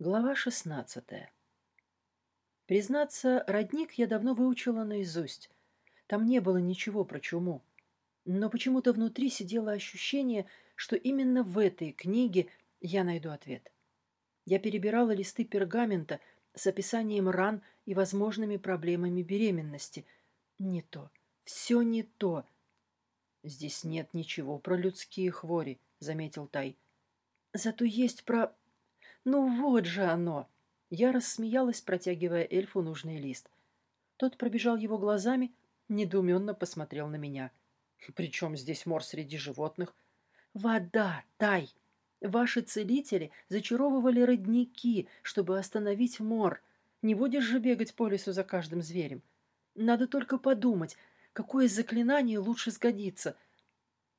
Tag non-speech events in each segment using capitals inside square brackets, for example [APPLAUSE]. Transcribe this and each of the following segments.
Глава шестнадцатая. Признаться, родник я давно выучила наизусть. Там не было ничего про чуму. Но почему-то внутри сидело ощущение, что именно в этой книге я найду ответ. Я перебирала листы пергамента с описанием ран и возможными проблемами беременности. Не то. Все не то. «Здесь нет ничего про людские хвори», — заметил Тай. «Зато есть про «Ну вот же оно!» Я рассмеялась, протягивая эльфу нужный лист. Тот пробежал его глазами, недоуменно посмотрел на меня. «Причем здесь мор среди животных?» «Вода, тай! Ваши целители зачаровывали родники, чтобы остановить мор. Не будешь же бегать по лесу за каждым зверем. Надо только подумать, какое заклинание лучше сгодится.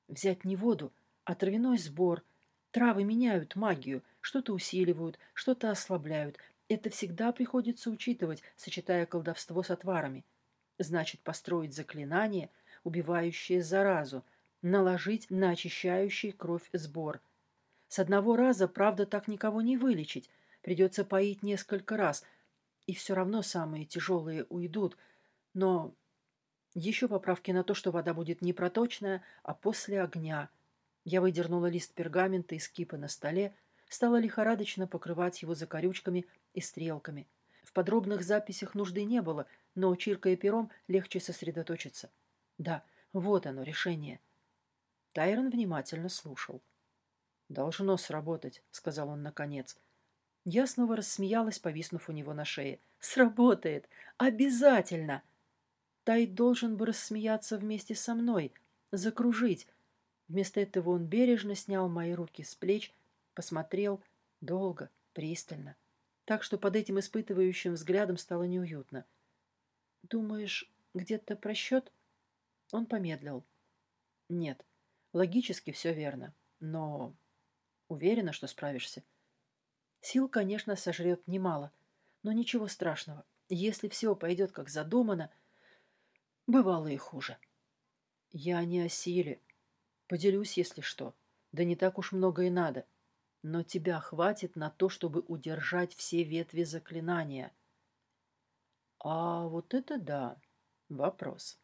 Взять не воду, а травяной сбор. Травы меняют магию, что-то усиливают, что-то ослабляют. Это всегда приходится учитывать, сочетая колдовство с отварами. Значит, построить заклинание, убивающее заразу, наложить на очищающий кровь сбор. С одного раза, правда, так никого не вылечить. Придется поить несколько раз. И все равно самые тяжелые уйдут. Но еще поправки на то, что вода будет не проточная, а после огня. Я выдернула лист пергамента из кипы на столе, стала лихорадочно покрывать его закорючками и стрелками. В подробных записях нужды не было, но, чиркая пером, легче сосредоточиться. Да, вот оно, решение. Тайрон внимательно слушал. «Должно сработать», — сказал он наконец. Я снова рассмеялась, повиснув у него на шее. «Сработает! Обязательно!» Тай должен бы рассмеяться вместе со мной, закружить. Вместо этого он бережно снял мои руки с плеч Посмотрел долго, пристально, так что под этим испытывающим взглядом стало неуютно. «Думаешь, где-то просчет?» Он помедлил. «Нет, логически все верно, но уверена, что справишься. Сил, конечно, сожрет немало, но ничего страшного. Если все пойдет как задумано, бывало и хуже. Я не о силе. Поделюсь, если что. Да не так уж много и надо но тебя хватит на то, чтобы удержать все ветви заклинания. А вот это да, вопрос.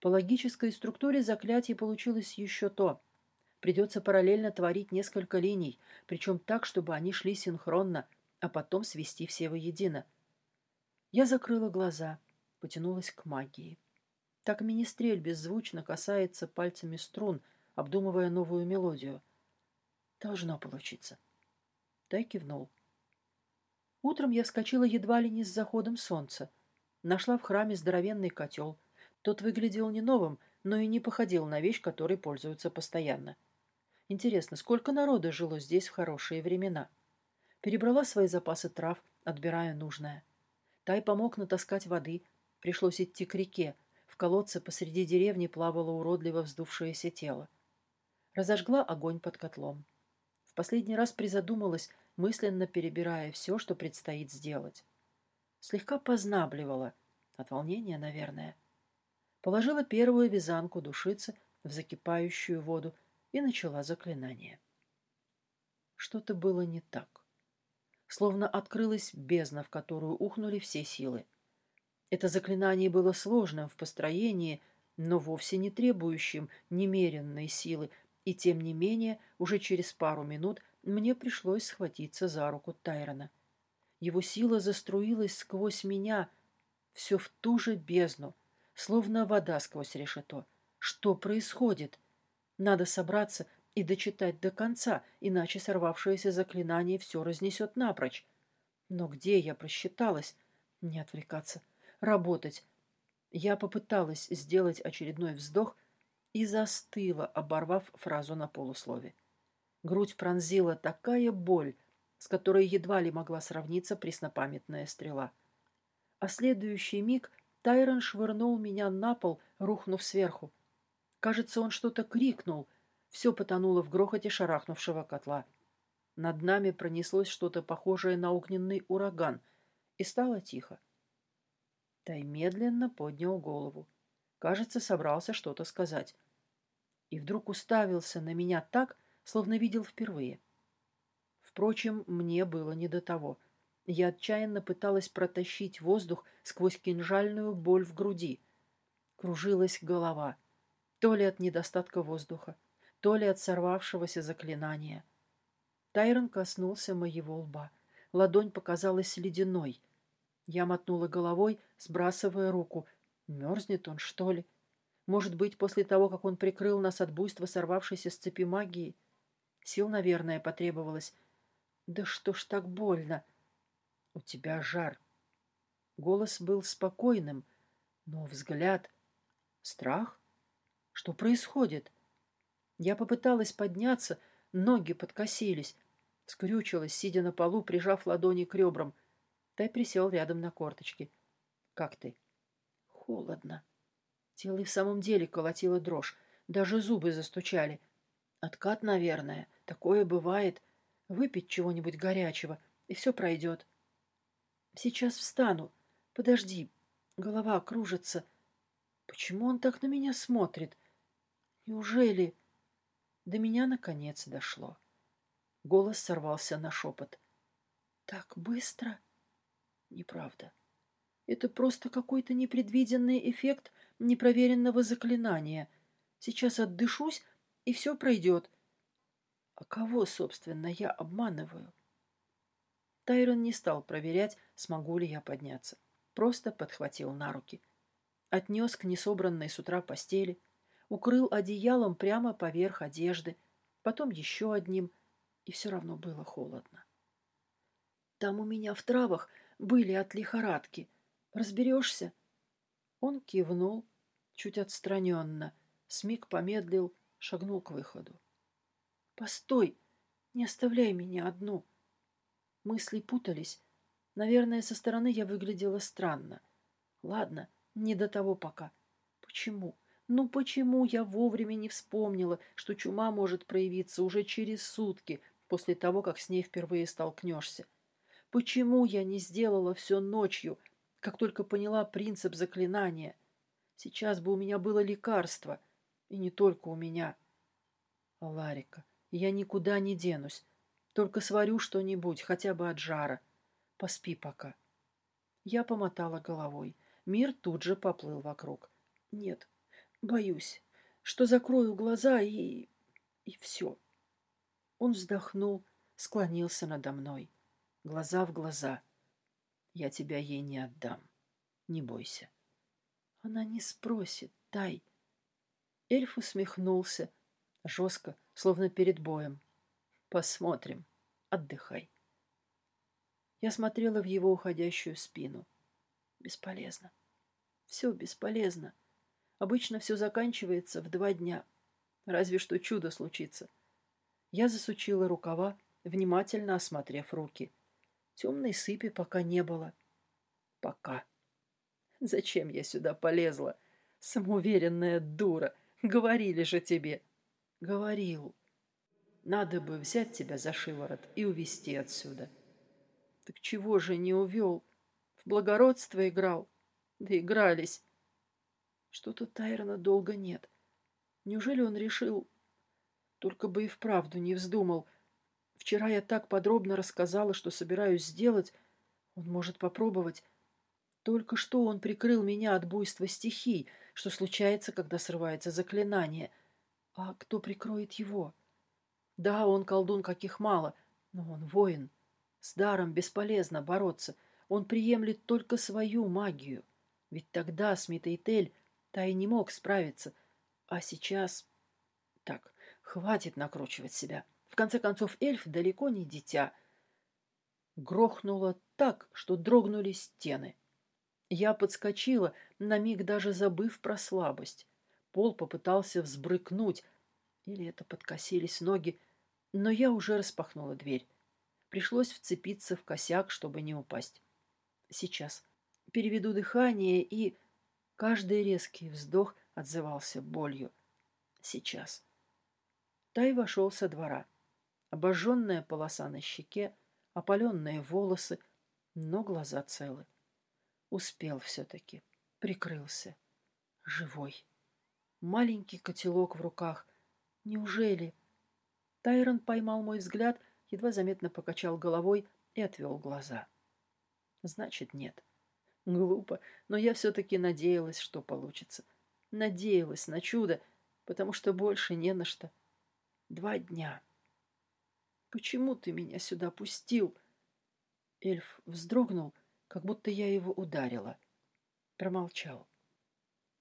По логической структуре заклятие получилось еще то. Придется параллельно творить несколько линий, причем так, чтобы они шли синхронно, а потом свести все воедино. Я закрыла глаза, потянулась к магии. Так министрель беззвучно касается пальцами струн, обдумывая новую мелодию — Должно получиться. Тай кивнул. Утром я вскочила едва ли не с заходом солнца. Нашла в храме здоровенный котел. Тот выглядел не новым, но и не походил на вещь, которой пользуются постоянно. Интересно, сколько народа жило здесь в хорошие времена? Перебрала свои запасы трав, отбирая нужное. Тай помог натаскать воды. Пришлось идти к реке. В колодце посреди деревни плавало уродливо вздувшееся тело. Разожгла огонь под котлом последний раз призадумалась, мысленно перебирая все, что предстоит сделать. Слегка познабливала, от волнения, наверное. Положила первую вязанку душицы в закипающую воду и начала заклинание. Что-то было не так. Словно открылась бездна, в которую ухнули все силы. Это заклинание было сложным в построении, но вовсе не требующим немеренной силы, и тем не менее, уже через пару минут мне пришлось схватиться за руку Тайрона. Его сила заструилась сквозь меня, все в ту же бездну, словно вода сквозь решето. Что происходит? Надо собраться и дочитать до конца, иначе сорвавшееся заклинание все разнесет напрочь. Но где я просчиталась? Не отвлекаться. Работать. Я попыталась сделать очередной вздох, и застыла, оборвав фразу на полуслове. Грудь пронзила такая боль, с которой едва ли могла сравниться преснопамятная стрела. А следующий миг Тайрон швырнул меня на пол, рухнув сверху. Кажется, он что-то крикнул. Все потонуло в грохоте шарахнувшего котла. Над нами пронеслось что-то похожее на огненный ураган, и стало тихо. Тай медленно поднял голову. Кажется, собрался что-то сказать и вдруг уставился на меня так, словно видел впервые. Впрочем, мне было не до того. Я отчаянно пыталась протащить воздух сквозь кинжальную боль в груди. Кружилась голова. То ли от недостатка воздуха, то ли от сорвавшегося заклинания. Тайрон коснулся моего лба. Ладонь показалась ледяной. Я мотнула головой, сбрасывая руку. Мерзнет он, что ли? Может быть, после того, как он прикрыл нас от буйства сорвавшейся с цепи магии? Сил, наверное, потребовалось. Да что ж так больно? У тебя жар. Голос был спокойным, но взгляд... Страх? Что происходит? Я попыталась подняться, ноги подкосились. Скрючилась, сидя на полу, прижав ладони к ребрам. Тай присел рядом на корточки. «Как ты?» «Холодно». Тело и в самом деле колотило дрожь. Даже зубы застучали. Откат, наверное. Такое бывает. Выпить чего-нибудь горячего, и все пройдет. Сейчас встану. Подожди. Голова кружится. Почему он так на меня смотрит? Неужели... До меня, наконец, дошло. Голос сорвался на шепот. Так быстро? Неправда. Это просто какой-то непредвиденный эффект непроверенного заклинания. Сейчас отдышусь, и все пройдет. А кого, собственно, я обманываю? Тайрон не стал проверять, смогу ли я подняться. Просто подхватил на руки. Отнес к несобранной с утра постели, укрыл одеялом прямо поверх одежды, потом еще одним, и все равно было холодно. Там у меня в травах были от лихорадки. Разберешься? Он кивнул, чуть отстраненно, смиг помедлил, шагнул к выходу. «Постой! Не оставляй меня одну!» Мысли путались. Наверное, со стороны я выглядела странно. Ладно, не до того пока. Почему? Ну почему я вовремя не вспомнила, что чума может проявиться уже через сутки после того, как с ней впервые столкнешься? Почему я не сделала все ночью, как только поняла принцип заклинания? Сейчас бы у меня было лекарство, и не только у меня. Ларика, я никуда не денусь. Только сварю что-нибудь, хотя бы от жара. Поспи пока. Я помотала головой. Мир тут же поплыл вокруг. Нет, боюсь, что закрою глаза и... и все. Он вздохнул, склонился надо мной. Глаза в глаза. Я тебя ей не отдам. Не бойся. Она не спросит, дай. Эльф усмехнулся, жестко, словно перед боем. Посмотрим. Отдыхай. Я смотрела в его уходящую спину. Бесполезно. Все бесполезно. Обычно все заканчивается в два дня. Разве что чудо случится. Я засучила рукава, внимательно осмотрев руки. Темной сыпи пока не было. Пока. Зачем я сюда полезла? Самоуверенная дура. Говорили же тебе. Говорил. Надо бы взять тебя за шиворот и увести отсюда. Так чего же не увел? В благородство играл. Да игрались. Что-то Тайрона долго нет. Неужели он решил... Только бы и вправду не вздумал. Вчера я так подробно рассказала, что собираюсь сделать. Он может попробовать. Только что он прикрыл меня от буйства стихий, что случается, когда срывается заклинание. А кто прикроет его? Да, он колдун каких мало, но он воин. С даром бесполезно бороться. Он приемлет только свою магию. Ведь тогда с Митейтель та и не мог справиться. А сейчас... Так, хватит накручивать себя. В конце концов, эльф далеко не дитя. Грохнуло так, что дрогнули стены. Я подскочила, на миг даже забыв про слабость. Пол попытался взбрыкнуть, или это подкосились ноги, но я уже распахнула дверь. Пришлось вцепиться в косяк, чтобы не упасть. Сейчас. Переведу дыхание и... Каждый резкий вздох отзывался болью. Сейчас. Тай вошел со двора. Обожженная полоса на щеке, опаленные волосы, но глаза целы. Успел все-таки. Прикрылся. Живой. Маленький котелок в руках. Неужели... Тайрон поймал мой взгляд, едва заметно покачал головой и отвел глаза. Значит, нет. Глупо, но я все-таки надеялась, что получится. Надеялась на чудо, потому что больше не на что. Два дня. Почему ты меня сюда пустил? Эльф вздрогнул, как будто я его ударила. Промолчал.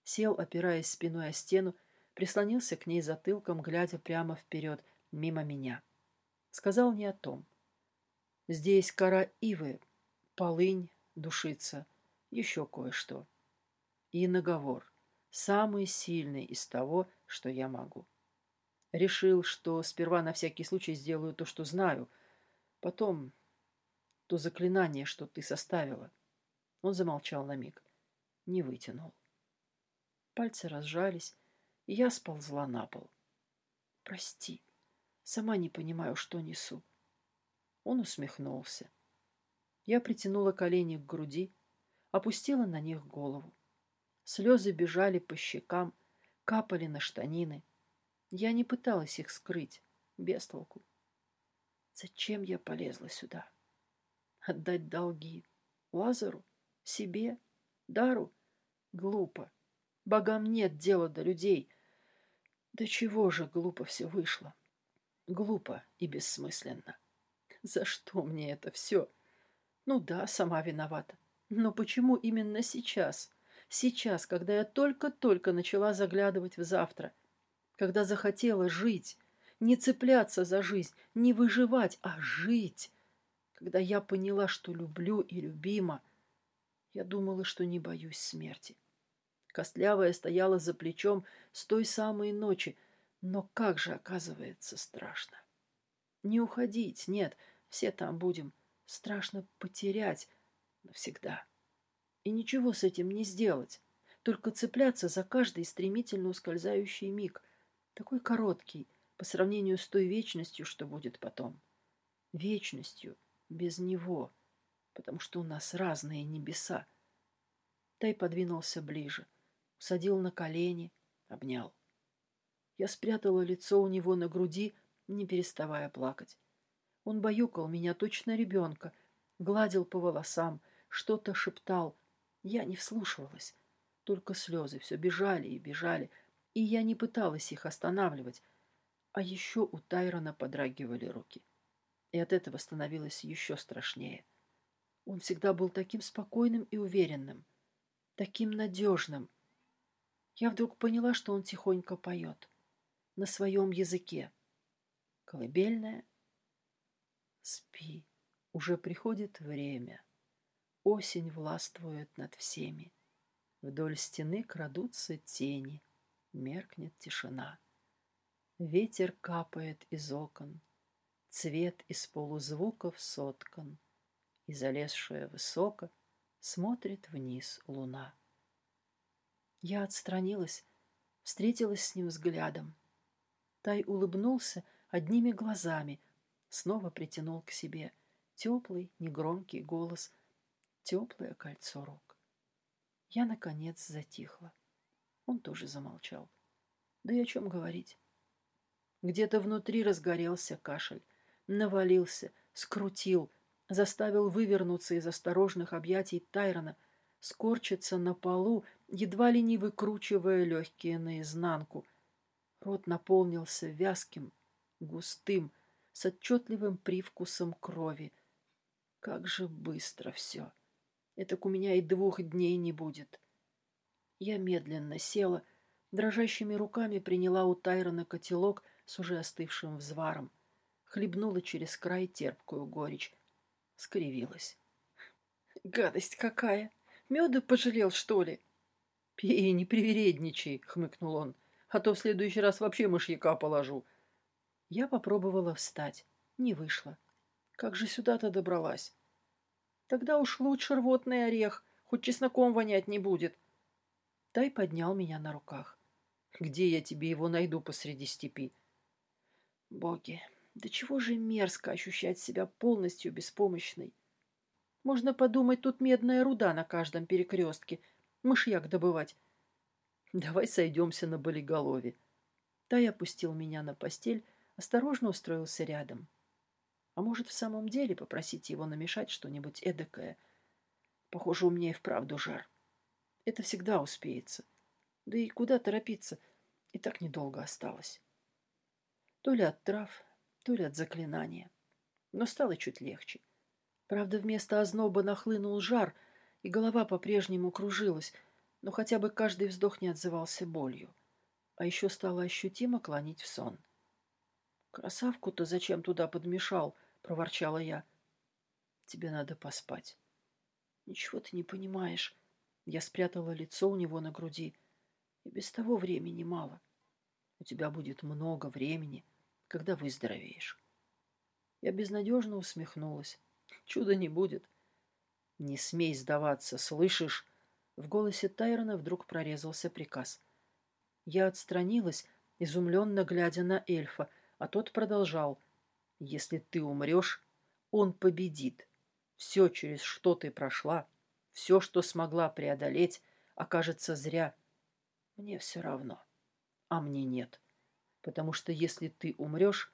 Сел, опираясь спиной о стену, прислонился к ней затылком, глядя прямо вперед, мимо меня. Сказал не о том. Здесь кора ивы, полынь, душица, еще кое-что. И наговор, самый сильный из того, что я могу. Решил, что сперва на всякий случай сделаю то, что знаю, потом то заклинание, что ты составила. Он замолчал на миг, не вытянул. Пальцы разжались, и я сползла на пол. Прости, сама не понимаю, что несу. Он усмехнулся. Я притянула колени к груди, опустила на них голову. Слезы бежали по щекам, капали на штанины. Я не пыталась их скрыть, без толку. Зачем я полезла сюда? Отдать долги? Лазару? Себе? Дару? Глупо. Богам нет дела до людей. Да чего же глупо все вышло? Глупо и бессмысленно. За что мне это все? Ну да, сама виновата. Но почему именно сейчас? Сейчас, когда я только-только начала заглядывать в завтра. Когда захотела жить. Не цепляться за жизнь, не выживать, а жить. Когда я поняла, что люблю и любима. Я думала, что не боюсь смерти. Костлявая стояла за плечом с той самой ночи, но как же, оказывается, страшно. Не уходить, нет, все там будем. Страшно потерять навсегда. И ничего с этим не сделать, только цепляться за каждый стремительно ускользающий миг, такой короткий по сравнению с той вечностью, что будет потом. Вечностью без него, потому что у нас разные небеса. Тай подвинулся ближе усадил на колени, обнял. Я спрятала лицо у него на груди, не переставая плакать. Он баюкал меня точно ребенка, гладил по волосам, что-то шептал. Я не вслушивалась, только слезы все бежали и бежали, и я не пыталась их останавливать. А еще у Тайрона подрагивали руки. И от этого становилось еще страшнее. Он всегда был таким спокойным и уверенным, таким надежным, я вдруг поняла, что он тихонько поет. На своем языке. Колыбельная. Спи, уже приходит время. Осень властвует над всеми. Вдоль стены крадутся тени. Меркнет тишина. Ветер капает из окон. Цвет из полузвуков соткан. И залезшая высоко смотрит вниз луна. Я отстранилась, встретилась с ним взглядом. Тай улыбнулся одними глазами, снова притянул к себе теплый, негромкий голос, теплое кольцо рук. Я, наконец, затихла. Он тоже замолчал. Да и о чем говорить? Где-то внутри разгорелся кашель, навалился, скрутил, заставил вывернуться из осторожных объятий Тайрона, скорчиться на полу едва ли не выкручивая легкие наизнанку. Рот наполнился вязким, густым, с отчетливым привкусом крови. Как же быстро все! Этак у меня и двух дней не будет. Я медленно села, дрожащими руками приняла у Тайрона котелок с уже остывшим взваром, хлебнула через край терпкую горечь, скривилась. «Гадость какая! Меда пожалел, что ли?» «Пей, не привередничай», — хмыкнул он, «а то в следующий раз вообще мышьяка положу». Я попробовала встать. Не вышло. Как же сюда-то добралась? Тогда уж лучше рвотный орех, хоть чесноком вонять не будет. Тай поднял меня на руках. Где я тебе его найду посреди степи? Боги, да чего же мерзко ощущать себя полностью беспомощной. Можно подумать, тут медная руда на каждом перекрестке — мышьяк добывать. Давай сойдемся на болиголове. Тай опустил меня на постель, осторожно устроился рядом. А может, в самом деле попросить его намешать что-нибудь эдакое? Похоже, у меня и вправду жар. Это всегда успеется. Да и куда торопиться? И так недолго осталось. То ли от трав, то ли от заклинания. Но стало чуть легче. Правда, вместо озноба нахлынул жар, и голова по-прежнему кружилась, но хотя бы каждый вздох не отзывался болью. А еще стало ощутимо клонить в сон. «Красавку-то зачем туда подмешал?» — проворчала я. «Тебе надо поспать». «Ничего ты не понимаешь». Я спрятала лицо у него на груди. И без того времени мало. У тебя будет много времени, когда выздоровеешь. Я безнадежно усмехнулась. Чуда не будет. Не смей сдаваться, слышишь? В голосе Тайрона вдруг прорезался приказ. Я отстранилась, изумленно глядя на эльфа, а тот продолжал. Если ты умрешь, он победит. Все, через что ты прошла, все, что смогла преодолеть, окажется зря. Мне все равно. А мне нет. Потому что если ты умрешь,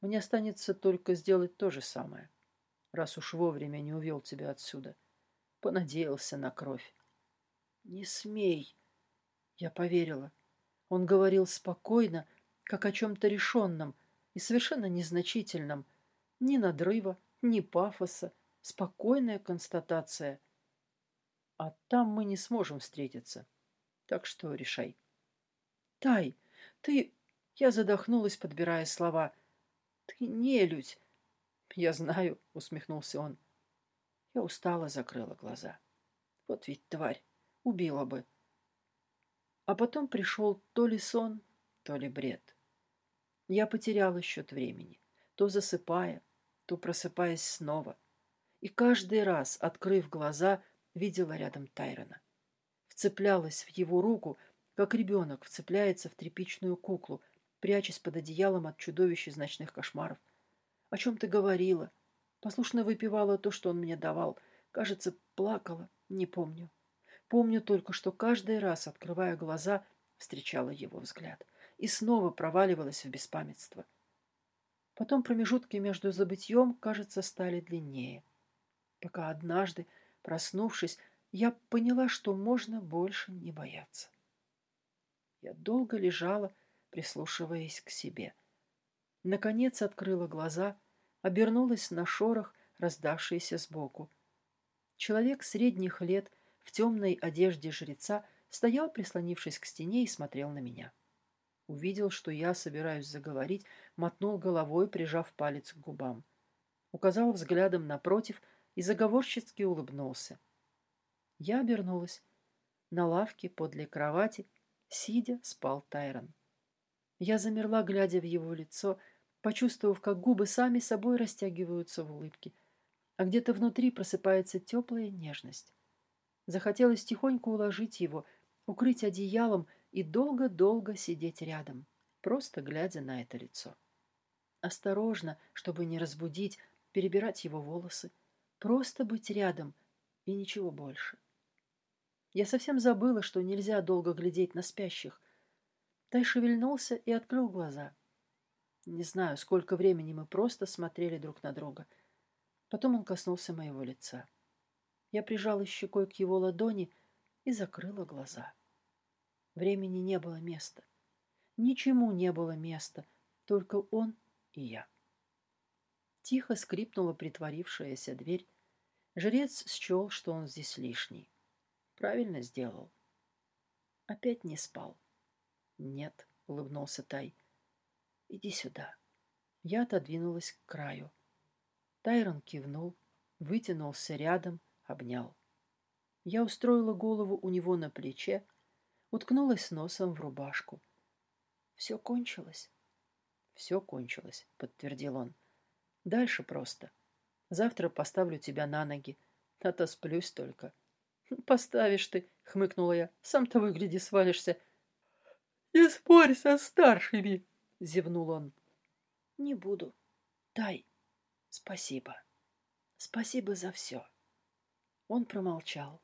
мне останется только сделать то же самое. Раз уж вовремя не увел тебя отсюда. Понадеялся на кровь. Не смей. Я поверила. Он говорил спокойно, как о чем-то решенном и совершенно незначительном. Ни надрыва, ни пафоса. Спокойная констатация — а там мы не сможем встретиться. Так что решай. Тай, ты... Я задохнулась, подбирая слова. Ты нелюдь. Я знаю, усмехнулся он. Я устала, закрыла глаза. Вот ведь тварь. Убила бы. А потом пришел то ли сон, то ли бред. Я потеряла счет времени, то засыпая, то просыпаясь снова. И каждый раз, открыв глаза, видела рядом Тайрона. Вцеплялась в его руку, как ребенок вцепляется в тряпичную куклу, прячась под одеялом от чудовищ из ночных кошмаров. О чем ты говорила? Послушно выпивала то, что он мне давал. Кажется, плакала, не помню. Помню только, что каждый раз, открывая глаза, встречала его взгляд и снова проваливалась в беспамятство. Потом промежутки между забытьем, кажется, стали длиннее. Пока однажды, Проснувшись, я поняла, что можно больше не бояться. Я долго лежала, прислушиваясь к себе. Наконец открыла глаза, обернулась на шорох, раздавшийся сбоку. Человек средних лет в темной одежде жреца стоял, прислонившись к стене, и смотрел на меня. Увидел, что я собираюсь заговорить, мотнул головой, прижав палец к губам. Указал взглядом напротив и заговорщицки улыбнулся. Я обернулась. На лавке подле кровати, сидя, спал Тайрон. Я замерла, глядя в его лицо, почувствовав, как губы сами собой растягиваются в улыбке, а где-то внутри просыпается теплая нежность. Захотелось тихонько уложить его, укрыть одеялом и долго-долго сидеть рядом, просто глядя на это лицо. Осторожно, чтобы не разбудить, перебирать его волосы, Просто быть рядом и ничего больше. Я совсем забыла, что нельзя долго глядеть на спящих. Тай шевельнулся и открыл глаза. Не знаю, сколько времени мы просто смотрели друг на друга. Потом он коснулся моего лица. Я прижала щекой к его ладони и закрыла глаза. Времени не было места. Ничему не было места, только он и я. Тихо скрипнула притворившаяся дверь. Жрец счел, что он здесь лишний. Правильно сделал. Опять не спал. Нет, улыбнулся Тай. Иди сюда. Я отодвинулась к краю. Тайрон кивнул, вытянулся рядом, обнял. Я устроила голову у него на плече, уткнулась носом в рубашку. Все кончилось. Все кончилось, подтвердил он. Дальше просто. Завтра поставлю тебя на ноги. А то сплюсь только. Поставишь ты, хмыкнула я. Сам-то выгляди свалишься. Не спорь со старшими, зевнул он. Не буду. Дай. Спасибо. Спасибо за все. Он промолчал.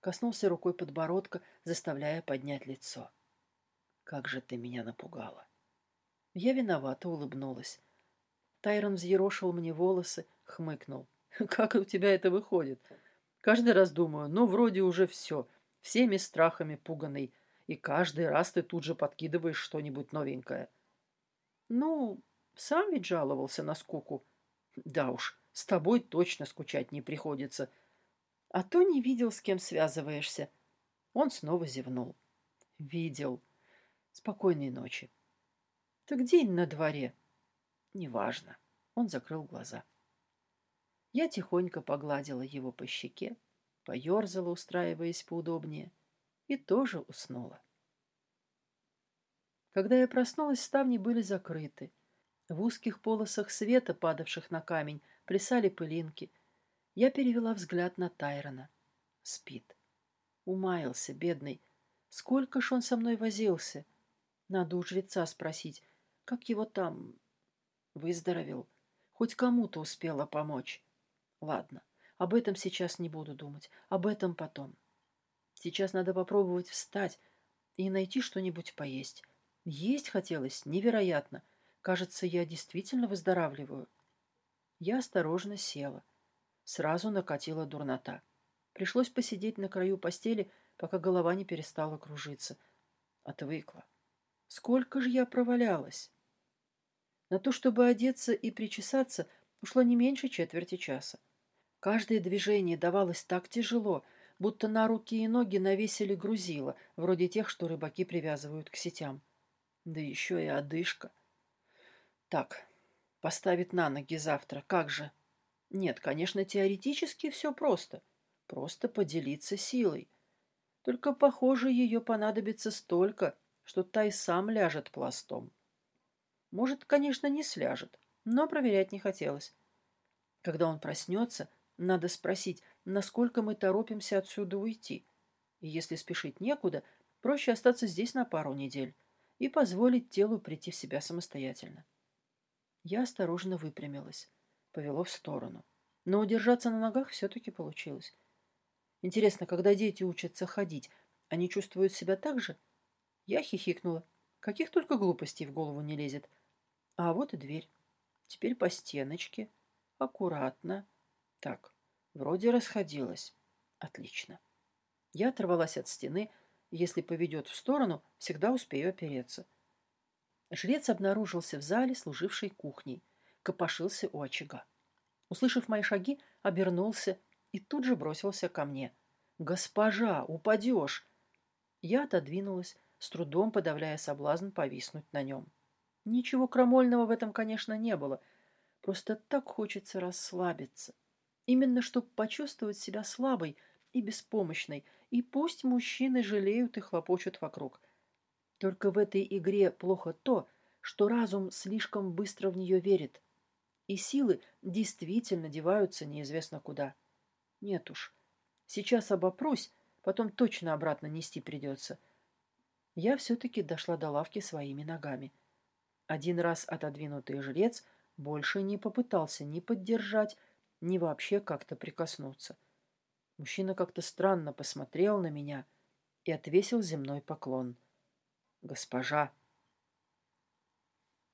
Коснулся рукой подбородка, заставляя поднять лицо. Как же ты меня напугала. Я виновато улыбнулась. Тайрон взъерошил мне волосы, хмыкнул. [LAUGHS] «Как у тебя это выходит? Каждый раз думаю, ну, вроде уже все, всеми страхами пуганный, и каждый раз ты тут же подкидываешь что-нибудь новенькое». «Ну, сам ведь жаловался на скуку». «Да уж, с тобой точно скучать не приходится. А то не видел, с кем связываешься». Он снова зевнул. «Видел. Спокойной ночи». «Так день на дворе». Неважно. Он закрыл глаза. Я тихонько погладила его по щеке, поерзала, устраиваясь поудобнее, и тоже уснула. Когда я проснулась, ставни были закрыты. В узких полосах света, падавших на камень, плясали пылинки. Я перевела взгляд на Тайрона. Спит. Умаялся, бедный. Сколько ж он со мной возился? Надо у жреца спросить, как его там Выздоровел. Хоть кому-то успела помочь. Ладно, об этом сейчас не буду думать. Об этом потом. Сейчас надо попробовать встать и найти что-нибудь поесть. Есть хотелось невероятно. Кажется, я действительно выздоравливаю. Я осторожно села. Сразу накатила дурнота. Пришлось посидеть на краю постели, пока голова не перестала кружиться. Отвыкла. Сколько же я провалялась? На то, чтобы одеться и причесаться, ушло не меньше четверти часа. Каждое движение давалось так тяжело, будто на руки и ноги навесили грузила, вроде тех, что рыбаки привязывают к сетям. Да еще и одышка. Так, поставить на ноги завтра, как же? Нет, конечно, теоретически все просто. Просто поделиться силой. Только, похоже, ее понадобится столько, что Тай сам ляжет пластом. Может, конечно, не сляжет, но проверять не хотелось. Когда он проснется, надо спросить, насколько мы торопимся отсюда уйти. И если спешить некуда, проще остаться здесь на пару недель и позволить телу прийти в себя самостоятельно. Я осторожно выпрямилась, повело в сторону. Но удержаться на ногах все-таки получилось. Интересно, когда дети учатся ходить, они чувствуют себя так же? Я хихикнула. Каких только глупостей в голову не лезет. А вот и дверь. Теперь по стеночке. Аккуратно. Так, вроде расходилась. Отлично. Я оторвалась от стены. Если поведет в сторону, всегда успею опереться. Жрец обнаружился в зале, служившей кухней. Копошился у очага. Услышав мои шаги, обернулся и тут же бросился ко мне. «Госпожа, упадешь!» Я отодвинулась, с трудом подавляя соблазн повиснуть на нем. Ничего крамольного в этом, конечно, не было. Просто так хочется расслабиться. Именно чтобы почувствовать себя слабой и беспомощной, и пусть мужчины жалеют и хлопочут вокруг. Только в этой игре плохо то, что разум слишком быстро в нее верит, и силы действительно деваются неизвестно куда. Нет уж, сейчас обопрусь, потом точно обратно нести придется. Я все-таки дошла до лавки своими ногами. Один раз отодвинутый жрец больше не попытался ни поддержать, ни вообще как-то прикоснуться. Мужчина как-то странно посмотрел на меня и отвесил земной поклон. «Госпожа!»